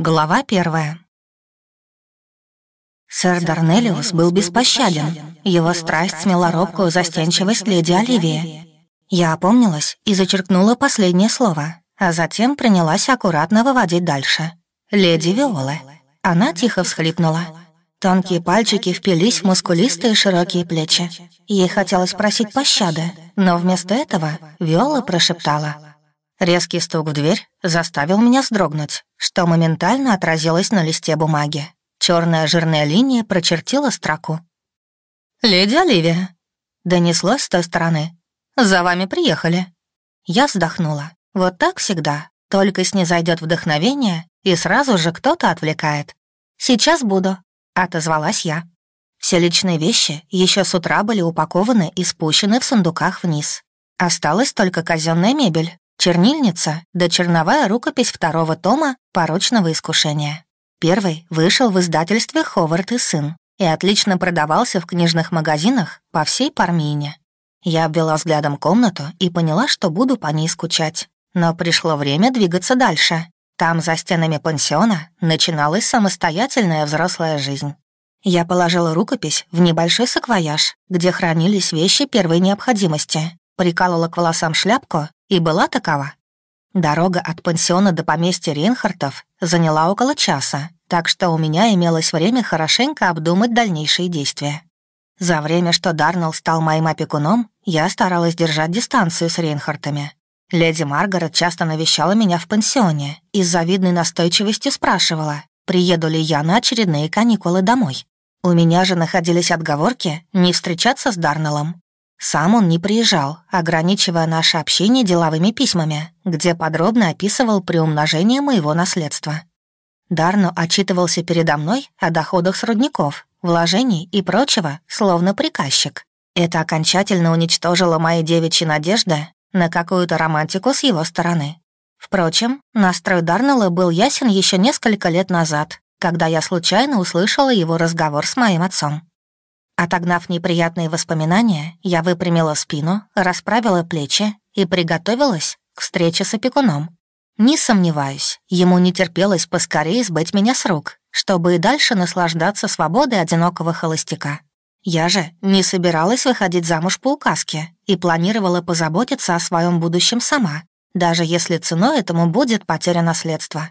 Глава первая. Сэр Дарнелиус был беспощаден. Его страсть смела робкую застенчивость леди Оливии. Я опомнилась и зачеркнула последнее слово, а затем принялась аккуратно выводить дальше. «Леди Виола». Она тихо всхлипнула. Тонкие пальчики впились в мускулистые широкие плечи. Ей хотелось просить пощады, но вместо этого Виола прошептала — Резкий стук в дверь заставил меня вздрогнуть, что моментально отразилось на листе бумаги. Черная жирная линия прочертила строку. «Леди Оливия», — донеслось с той стороны. «За вами приехали». Я вздохнула. Вот так всегда. Только снизойдет вдохновение, и сразу же кто-то отвлекает. «Сейчас буду», — отозвалась я. Все личные вещи еще с утра были упакованы и спущены в сундуках вниз. Осталась только казенная мебель, Чернильница да черновая рукопись второго тома «Порочного искушения». Первый вышел в издательстве «Ховард и сын» и отлично продавался в книжных магазинах по всей Пармине. Я обвела взглядом комнату и поняла, что буду по ней скучать. Но пришло время двигаться дальше. Там, за стенами пансиона, начиналась самостоятельная взрослая жизнь. Я положила рукопись в небольшой саквояж, где хранились вещи первой необходимости, прикалывала к волосам шляпку и была такова. Дорога от пансиона до поместья Рейнхартов заняла около часа, так что у меня имелось время хорошенько обдумать дальнейшие действия. За время, что Дарнелл стал моим опекуном, я старалась держать дистанцию с Рейнхартами. Леди Маргарет часто навещала меня в пансионе и с завидной настойчивостью спрашивала, приеду ли я на очередные каникулы домой. У меня же находились отговорки не встречаться с Дарнеллом, сам он не приезжал, ограничивая наше общение деловыми письмами, где подробно описывал приумножение моего наследства. Дарно отчитывался передо мной о доходах с рудников, вложений и прочего, словно приказчик. Это окончательно уничтожило мои девичьи надежды на какую-то романтику с его стороны. Впрочем, настрой Дарнелла был ясен еще несколько лет назад, когда я случайно услышала его разговор с моим отцом. Отогнав неприятные воспоминания, я выпрямила спину, расправила плечи и приготовилась к встрече с опекуном. Не сомневаюсь, ему не терпелось поскорее сбыть меня с рук, чтобы и дальше наслаждаться свободой одинокого холостяка. Я же не собиралась выходить замуж по указке и планировала позаботиться о своем будущем сама, даже если ценой этому будет потеря наследства.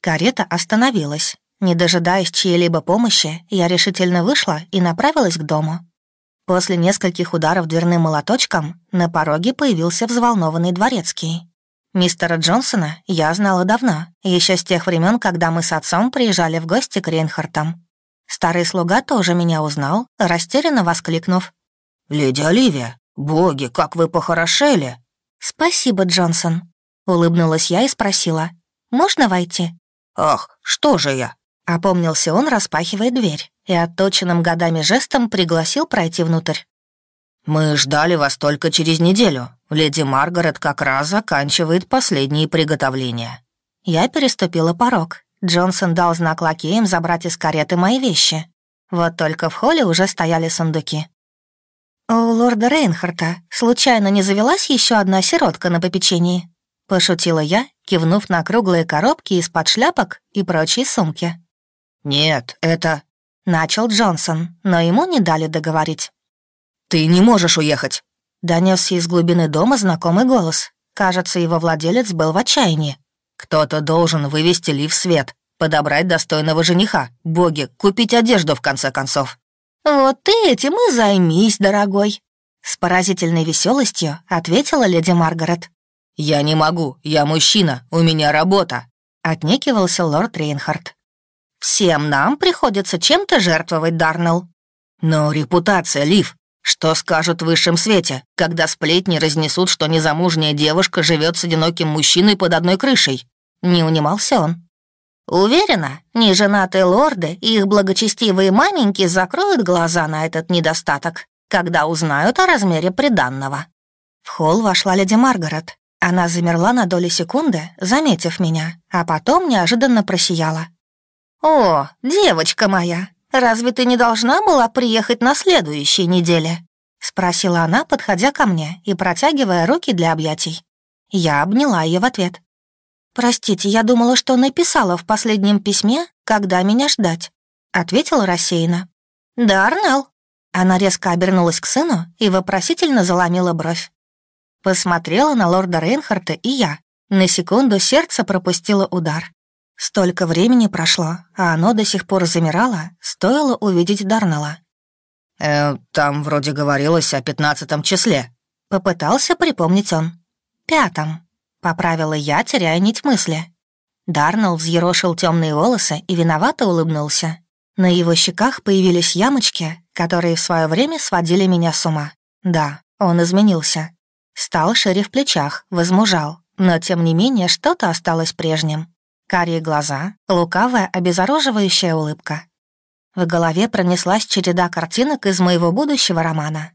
Карета остановилась, не дожидаясь чьей-либо помощи, я решительно вышла и направилась к дому. После нескольких ударов дверным молоточком на пороге появился взволнованный дворецкий. Мистера Джонсона я знала давно, еще с тех времен, когда мы с отцом приезжали в гости к Рейнхартам. Старый слуга тоже меня узнал, растерянно воскликнув. «Леди Оливия, боги, как вы похорошели!» «Спасибо, Джонсон», — улыбнулась я и спросила. «Можно войти?» «Ах, что же я? Опомнился он, распахивая дверь, и отточенным годами жестом пригласил пройти внутрь. «Мы ждали вас только через неделю. Леди Маргарет как раз заканчивает последние приготовления». Я переступила порог. Джонсон дал знак лакеям забрать из кареты мои вещи. Вот только в холле уже стояли сундуки. «У лорда Рейнхарта случайно не завелась еще одна сиротка на попечении?» Пошутила я, кивнув на круглые коробки из-под шляпок и прочие сумки. «Нет, это...» — начал Джонсон, но ему не дали договорить. «Ты не можешь уехать!» — донесся из глубины дома знакомый голос. Кажется, его владелец был в отчаянии. «Кто-то должен вывести Ли в свет, подобрать достойного жениха, боги, купить одежду, в конце концов». «Вот ты этим и займись, дорогой!» С поразительной веселостью ответила леди Маргарет. «Я не могу, я мужчина, у меня работа», — отнекивался лорд Рейнхард. Всем нам приходится чем-то жертвовать, Дарнелл. Но репутация, Лив. Что скажут в высшем свете, когда сплетни разнесут, что незамужняя девушка живет с одиноким мужчиной под одной крышей? Не унимался он. Уверена, неженатые лорды и их благочестивые маменьки закроют глаза на этот недостаток, когда узнают о размере приданного. В холл вошла леди Маргарет. Она замерла на долю секунды, заметив меня, а потом неожиданно просияла. «О, девочка моя, разве ты не должна была приехать на следующей неделе?» — спросила она, подходя ко мне и протягивая руки для объятий. Я обняла ее в ответ. «Простите, я думала, что написала в последнем письме, когда меня ждать», — ответила рассеянно. «Да, Арнелл». Она резко обернулась к сыну и вопросительно заломила бровь. Посмотрела на лорда Рейнхарта и я. На секунду сердце пропустило удар. Столько времени прошло, а оно до сих пор замирало, стоило увидеть Дарнелла. «Э, там вроде говорилось о пятнадцатом числе», — попытался припомнить он. «Пятом», — поправила я, теряя нить мысли. Дарнелл взъерошил темные волосы и виновато улыбнулся. На его щеках появились ямочки, которые в свое время сводили меня с ума. Да, он изменился. Стал шире в плечах, возмужал, но тем не менее что-то осталось прежним. Карие глаза, лукавая, обезоруживающая улыбка. В голове пронеслась череда картинок из моего будущего романа.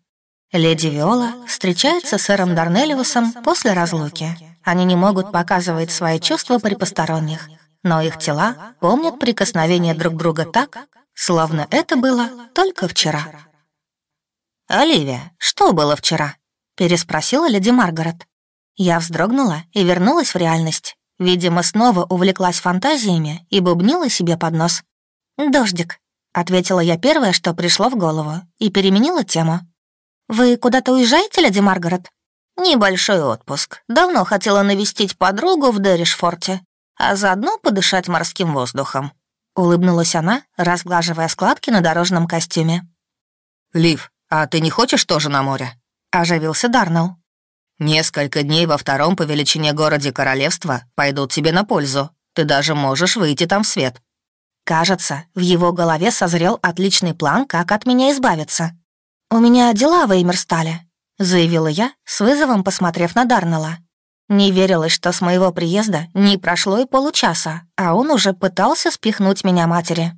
Леди Виола встречается с сэром Дарнелиусом после разлуки. Они не могут показывать свои чувства при посторонних, но их тела помнят прикосновение друг друга так, словно это было только вчера. «Оливия, что было вчера?» — переспросила леди Маргарет. Я вздрогнула и вернулась в реальность. Видимо, снова увлеклась фантазиями и бубнила себе под нос. «Дождик», — ответила я первое, что пришло в голову, и переменила тему. «Вы куда-то уезжаете, леди Маргарет?» «Небольшой отпуск. Давно хотела навестить подругу в Дэришфорте, а заодно подышать морским воздухом». Улыбнулась она, разглаживая складки на дорожном костюме. «Лив, а ты не хочешь тоже на море?» — оживился Дарнелл. Несколько дней во втором по величине городе королевства пойдут тебе на пользу. Ты даже можешь выйти там в свет». Кажется, в его голове созрел отличный план, как от меня избавиться. «У меня дела в Эймерстале», — заявила я, с вызовом посмотрев на Дарнелла. Не верилось, что с моего приезда не прошло и получаса, а он уже пытался спихнуть меня матери.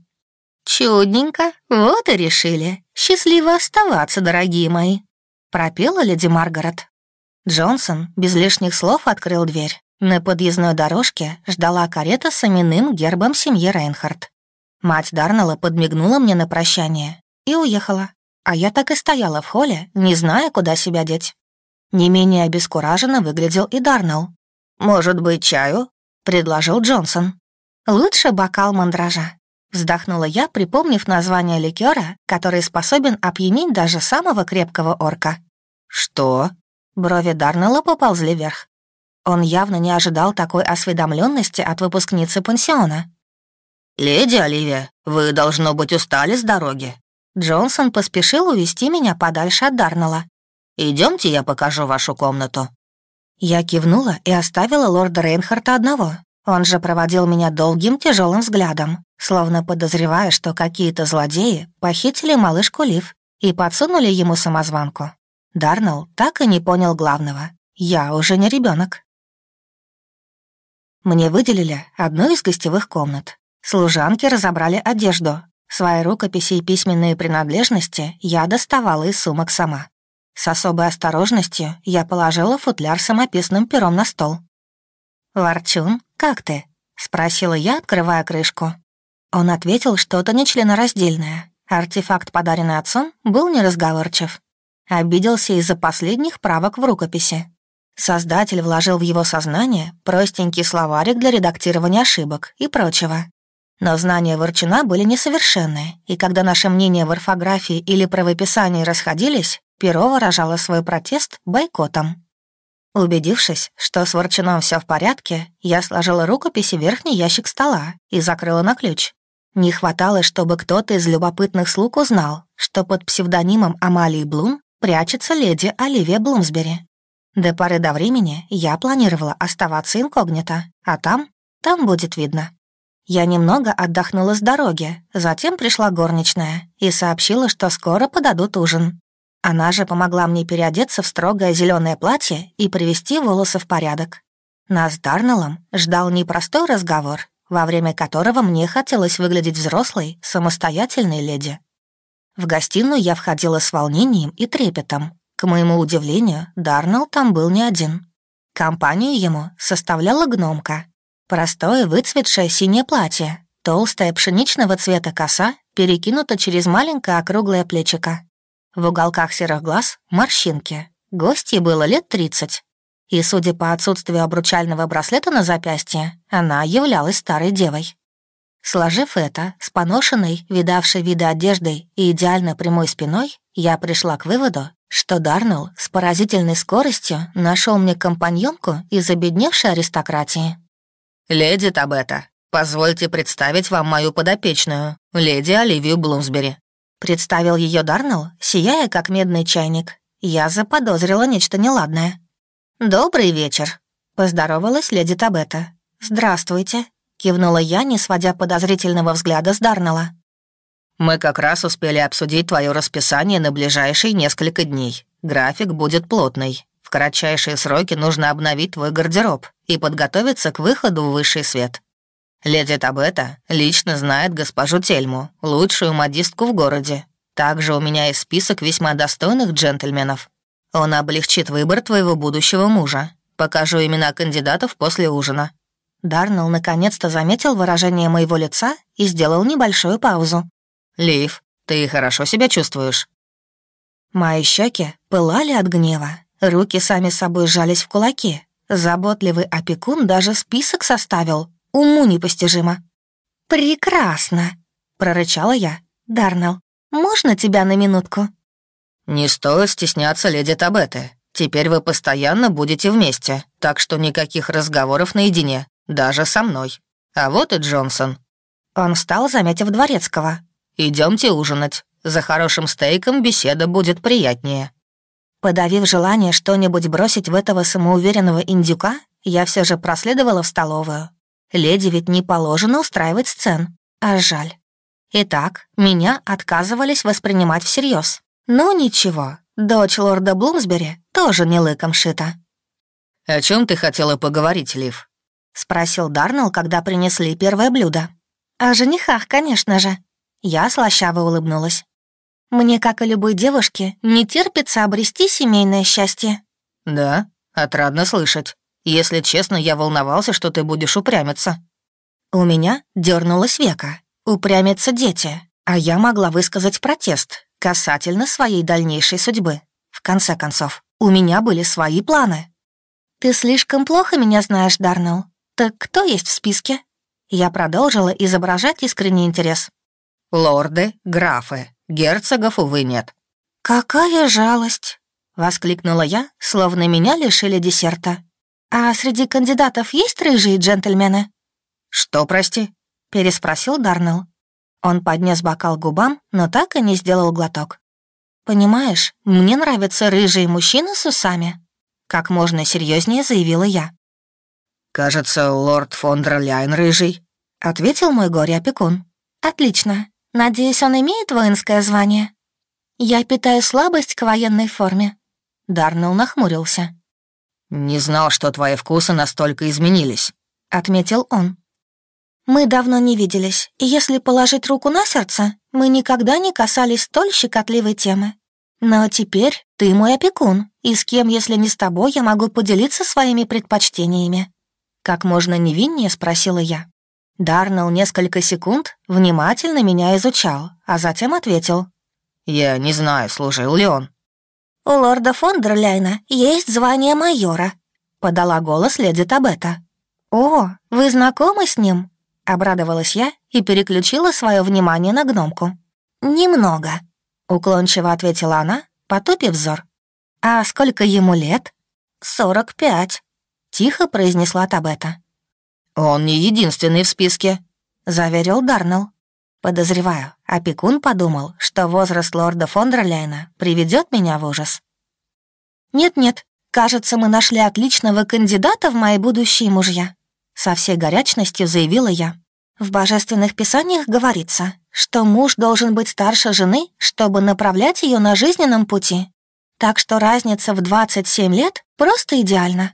«Чудненько, вот и решили. Счастливо оставаться, дорогие мои», — пропела леди Маргарет. Джонсон без лишних слов открыл дверь. На подъездной дорожке ждала карета с именным гербом семьи Рейнхард. Мать Дарнелла подмигнула мне на прощание и уехала, а я так и стояла в холле, не зная, куда себя деть. Не менее обескураженно выглядел и Дарнелл. «Может быть, чаю?» — предложил Джонсон. «Лучше бокал мандража», — вздохнула я, припомнив название ликера, который способен опьянить даже самого крепкого орка. «Что?» Брови Дарнелла поползли вверх. Он явно не ожидал такой осведомленности от выпускницы пансиона. «Леди Оливия, вы, должно быть, устали с дороги». Джонсон поспешил увести меня подальше от Дарнелла. Идемте, я покажу вашу комнату». Я кивнула и оставила лорда Рейнхарта одного. Он же проводил меня долгим тяжелым взглядом, словно подозревая, что какие-то злодеи похитили малышку Лив и подсунули ему самозванку. Дарнелл так и не понял главного. Я уже не ребенок. Мне выделили одну из гостевых комнат. Служанки разобрали одежду. Свои рукописи и письменные принадлежности я доставала из сумок сама. С особой осторожностью я положила футляр самописным пером на стол. «Ворчун, как ты?» — спросила я, открывая крышку. Он ответил что-то нечленораздельное. Артефакт, подаренный отцом, был неразговорчив. Обиделся из-за последних правок в рукописи. Создатель вложил в его сознание простенький словарик для редактирования ошибок и прочего. Но знания Ворчуна были несовершенны, и когда наши мнения в орфографии или правописании расходились, Перо выражало свой протест бойкотом. Убедившись, что с Ворчуном все в порядке, я сложила рукописи в верхний ящик стола и закрыла на ключ. Не хватало, чтобы кто-то из любопытных слуг узнал, что под псевдонимом Амалии Блум прячется леди Оливия Блумсбери. До поры до времени я планировала оставаться инкогнито, а там, там будет видно. Я немного отдохнула с дороги, затем пришла горничная и сообщила, что скоро подадут ужин. Она же помогла мне переодеться в строгое зеленое платье и привести волосы в порядок. Нас с Дарнеллом ждал непростой разговор, во время которого мне хотелось выглядеть взрослой, самостоятельной леди. В гостиную я входила с волнением и трепетом. К моему удивлению, Дарнелл там был не один. Компанию ему составляла гномка. Простое выцветшее синее платье, толстая пшеничного цвета коса перекинута через маленькое округлое плечико. В уголках серых глаз — морщинки. Гостье было лет тридцать. И, судя по отсутствию обручального браслета на запястье, она являлась старой девой. Сложив это, с поношенной, видавшей виды одеждой и идеально прямой спиной, я пришла к выводу, что Дарнелл с поразительной скоростью нашел мне компаньонку из обедневшей аристократии. «Леди Табета, позвольте представить вам мою подопечную, леди Оливию Блумсбери». Представил ее Дарнелл, сияя как медный чайник. Я заподозрила нечто неладное. «Добрый вечер», — поздоровалась леди Табета. «Здравствуйте», Кивнула я, не сводя подозрительного взгляда с Дарнелла. «Мы как раз успели обсудить твое расписание на ближайшие несколько дней. График будет плотный. В кратчайшие сроки нужно обновить твой гардероб и подготовиться к выходу в высший свет. Леди Табета лично знает госпожу Тельму, лучшую модистку в городе. Также у меня есть список весьма достойных джентльменов. Он облегчит выбор твоего будущего мужа. Покажу имена кандидатов после ужина. Дарнелл наконец-то заметил выражение моего лица и сделал небольшую паузу. «Лив, ты хорошо себя чувствуешь?» Мои щеки пылали от гнева, руки сами собой сжались в кулаки. Заботливый опекун даже список составил. Уму непостижимо. «Прекрасно!» — прорычала я. «Дарнелл, можно тебя на минутку?» «Не стоит стесняться леди Табеты. Теперь вы постоянно будете вместе, так что никаких разговоров наедине. Даже со мной. А вот и Джонсон». Он встал, заметив Дворецкого. Идемте ужинать. За хорошим стейком беседа будет приятнее». Подавив желание что-нибудь бросить в этого самоуверенного индюка, я все же проследовала в столовую. Леди ведь не положено устраивать сцен, а жаль. Итак, меня отказывались воспринимать всерьез. Ну ничего, дочь лорда Блумсбери тоже не лыком шита. «О чем ты хотела поговорить, Лив?» — спросил Дарнелл, когда принесли первое блюдо. «О женихах, конечно же». Я слащаво улыбнулась. «Мне, как и любой девушке, не терпится обрести семейное счастье». «Да, отрадно слышать. Если честно, я волновался, что ты будешь упрямиться». У меня дернулась века. Упрямятся дети, а я могла высказать протест касательно своей дальнейшей судьбы. В конце концов, у меня были свои планы. «Ты слишком плохо меня знаешь, Дарнелл. «Так кто есть в списке?» Я продолжила изображать искренний интерес. «Лорды, графы, герцогов, увы, нет». «Какая жалость!» — воскликнула я, словно меня лишили десерта. «А среди кандидатов есть рыжие джентльмены?» «Что, прости?» — переспросил Дарнелл. Он поднес бокал к губам, но так и не сделал глоток. «Понимаешь, мне нравятся рыжие мужчины с усами», — как можно серьезнее заявила я. «Кажется, лорд фон Дерляйн рыжий», — ответил мой горе-опекун. «Отлично. Надеюсь, он имеет воинское звание?» «Я питаю слабость к военной форме». Дарнелл нахмурился. «Не знал, что твои вкусы настолько изменились», — отметил он. «Мы давно не виделись, и если положить руку на сердце, мы никогда не касались столь щекотливой темы. Но теперь ты мой опекун, и с кем, если не с тобой, я могу поделиться своими предпочтениями. Как можно невиннее спросила я. Дарнелл несколько секунд внимательно меня изучал, а затем ответил. «Я не знаю, служил ли он». «У лорда Фондерляйна есть звание майора», — подала голос леди Табета. «О, вы знакомы с ним?» — обрадовалась я и переключила свое внимание на гномку. «Немного», — уклончиво ответила она, потупив взор. «А сколько ему лет?» «Сорок пять», Тихо произнесла Табета. «Он не единственный в списке», — заверил Дарнелл. Подозреваю, опекун подумал, что возраст лорда Фондерляйна приведет меня в ужас. «Нет-нет, кажется, мы нашли отличного кандидата в мои будущие мужья», — со всей горячностью заявила я. В божественных писаниях говорится, что муж должен быть старше жены, чтобы направлять ее на жизненном пути. Так что разница в 27 лет просто идеальна.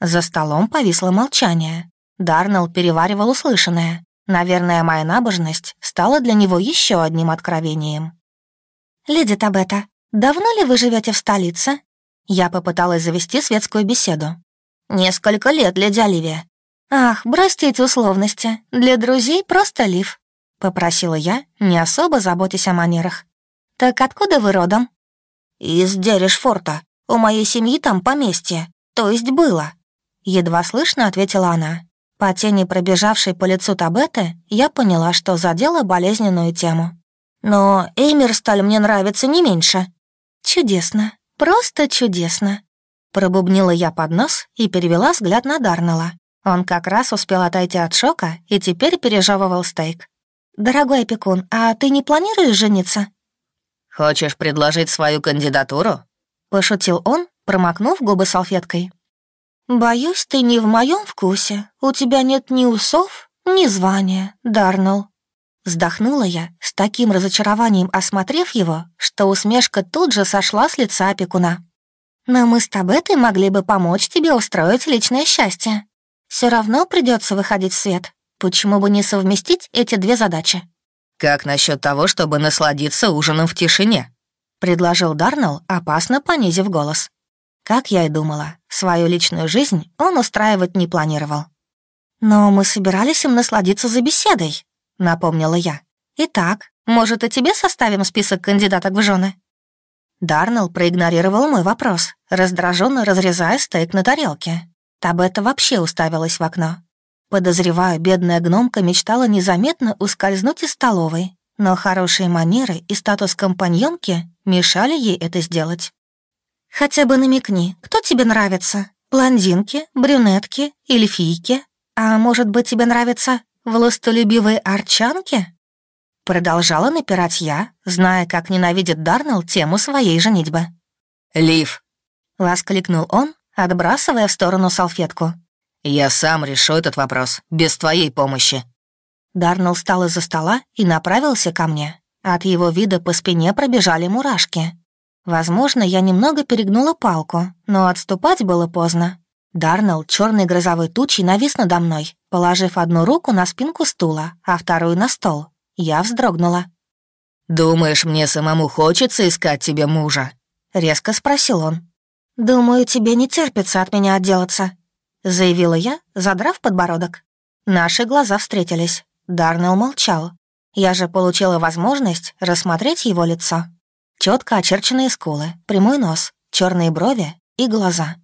За столом повисло молчание. Дарнелл переваривал услышанное. Наверное, моя набожность стала для него еще одним откровением. «Леди Табета, давно ли вы живете в столице?» Я попыталась завести светскую беседу. «Несколько лет, леди Оливия». «Ах, бросьте условности. Для друзей просто лив», — попросила я, не особо заботясь о манерах. «Так откуда вы родом?» «Из Деришфорта. У моей семьи там поместье. то есть было?» Едва слышно ответила она. По тени, пробежавшей по лицу Табеты, я поняла, что задела болезненную тему. «Но Эймерсталь мне нравится не меньше». «Чудесно, просто чудесно», — пробубнила я под нос и перевела взгляд на Дарнелла. Он как раз успел отойти от шока и теперь пережевывал стейк. «Дорогой опекун, а ты не планируешь жениться?» «Хочешь предложить свою кандидатуру?» — пошутил он, промокнув губы салфеткой. «Боюсь, ты не в моем вкусе. У тебя нет ни усов, ни звания, Дарнелл». Вздохнула я, с таким разочарованием осмотрев его, что усмешка тут же сошла с лица опекуна. «Но мы с Табетой могли бы помочь тебе устроить личное счастье. Все равно придется выходить в свет. Почему бы не совместить эти две задачи? «Как насчет того, чтобы насладиться ужином в тишине?» — предложил Дарнелл, опасно понизив голос. Как я и думала, свою личную жизнь он устраивать не планировал. «Но мы собирались им насладиться за беседой», — напомнила я. «Итак, может, и тебе составим список кандидаток в жены?» Дарнелл проигнорировал мой вопрос, раздраженно разрезая стейк на тарелке. Табета вообще уставилась в окно. Подозреваю, бедная гномка мечтала незаметно ускользнуть из столовой, но хорошие манеры и статус компаньонки мешали ей это сделать. «Хотя бы намекни, кто тебе нравится? Блондинки, брюнетки, эльфийки? А может быть, тебе нравятся властолюбивые арчанки?» Продолжала напирать я, зная, как ненавидит Дарнелл тему своей женитьбы. «Лив!» — воскликнул он, отбрасывая в сторону салфетку. «Я сам решу этот вопрос, без твоей помощи». Дарнелл встал из-за стола и направился ко мне. От его вида по спине пробежали мурашки. Возможно, я немного перегнула палку, но отступать было поздно. Дарнелл черной грозовой тучей навис надо мной, положив одну руку на спинку стула, а вторую на стол. Я вздрогнула. «Думаешь, мне самому хочется искать тебе мужа?» — резко спросил он. «Думаю, тебе не терпится от меня отделаться», — заявила я, задрав подбородок. Наши глаза встретились. Дарнелл молчал. Я же получила возможность рассмотреть его лицо. Четко очерченные скулы, прямой нос, черные брови и глаза.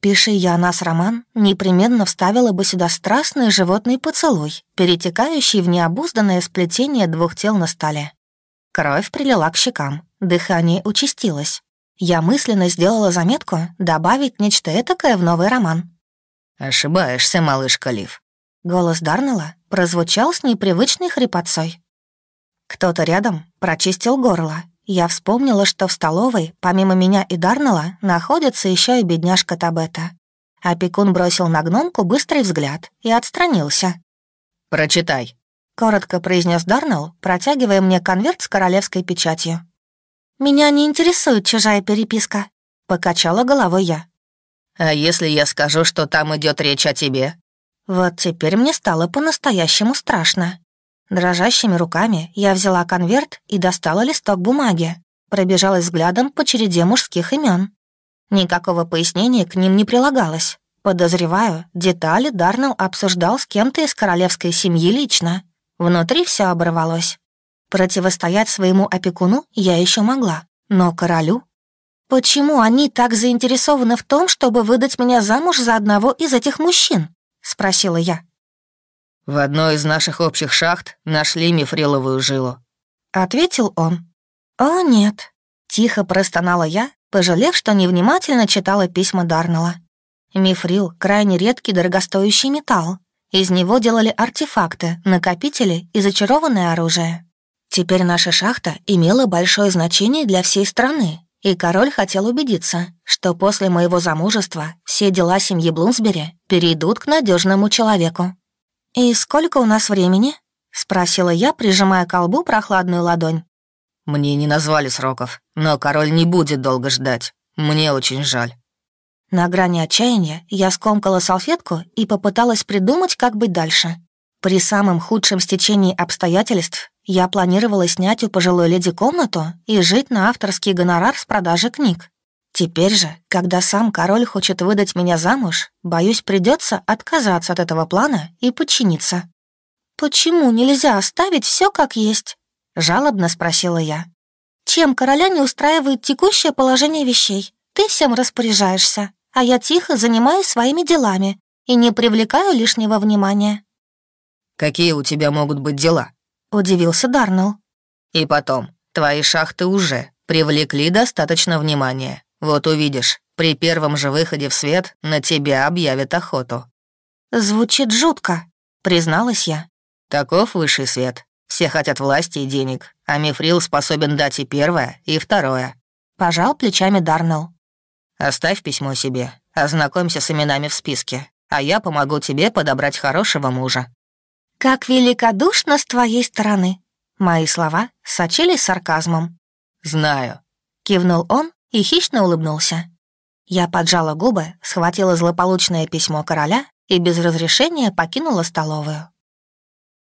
Пиши я о нас роман, непременно вставила бы сюда страстный животный поцелуй, перетекающий в необузданное сплетение двух тел на столе. Кровь прилила к щекам, дыхание участилось. Я мысленно сделала заметку добавить нечто этакое в новый роман. «Ошибаешься, малышка Лив». Голос Дарнелла прозвучал с непривычной хрипотцой. Кто-то рядом прочистил горло. Я вспомнила, что в столовой, помимо меня и Дарнелла, находится еще и бедняжка Табета. Опекун бросил на гномку быстрый взгляд и отстранился. «Прочитай», — коротко произнес Дарнелл, протягивая мне конверт с королевской печатью. «Меня не интересует чужая переписка», — покачала головой я. «А если я скажу, что там идет речь о тебе?» Вот теперь мне стало по-настоящему страшно. Дрожащими руками я взяла конверт и достала листок бумаги, пробежалась взглядом по череде мужских имен. Никакого пояснения к ним не прилагалось. Подозреваю, детали Дарнелл обсуждал с кем-то из королевской семьи лично. Внутри все оборвалось. Противостоять своему опекуну я еще могла, но королю «Почему они так заинтересованы в том, чтобы выдать меня замуж за одного из этих мужчин?» — спросила я. «В одной из наших общих шахт нашли мифриловую жилу», — ответил он. «О, нет», — тихо простонала я, пожалев, что невнимательно читала письма Дарнелла. Мифрил — крайне редкий дорогостоящий металл. Из него делали артефакты, накопители и зачарованное оружие. Теперь наша шахта имела большое значение для всей страны, и король хотел убедиться, что после моего замужества все дела семьи Блумсбери перейдут к надежному человеку. «И сколько у нас времени?» — спросила я, прижимая к колбу прохладную ладонь. «Мне не назвали сроков, но король не будет долго ждать. Мне очень жаль». На грани отчаяния я скомкала салфетку и попыталась придумать, как быть дальше. При самом худшем стечении обстоятельств я планировала снять у пожилой леди комнату и жить на авторский гонорар с продажи книг. Теперь же, когда сам король хочет выдать меня замуж, боюсь, придется отказаться от этого плана и подчиниться. «Почему нельзя оставить все как есть?» — жалобно спросила я. «Чем короля не устраивает текущее положение вещей? Ты всем распоряжаешься, а я тихо занимаюсь своими делами и не привлекаю лишнего внимания». «Какие у тебя могут быть дела?» — удивился Дарнелл. «И потом, твои шахты уже привлекли достаточно внимания. Вот увидишь, при первом же выходе в свет на тебя объявят охоту». «Звучит жутко», — призналась я. «Таков высший свет. Все хотят власти и денег, а Мифрил способен дать и первое, и второе». Пожал плечами Дарнелл. «Оставь письмо себе, ознакомься с именами в списке, а я помогу тебе подобрать хорошего мужа». «Как великодушно с твоей стороны!» Мои слова сочились сарказмом. «Знаю», — кивнул он и хищно улыбнулся. Я поджала губы, схватила злополучное письмо короля и без разрешения покинула столовую.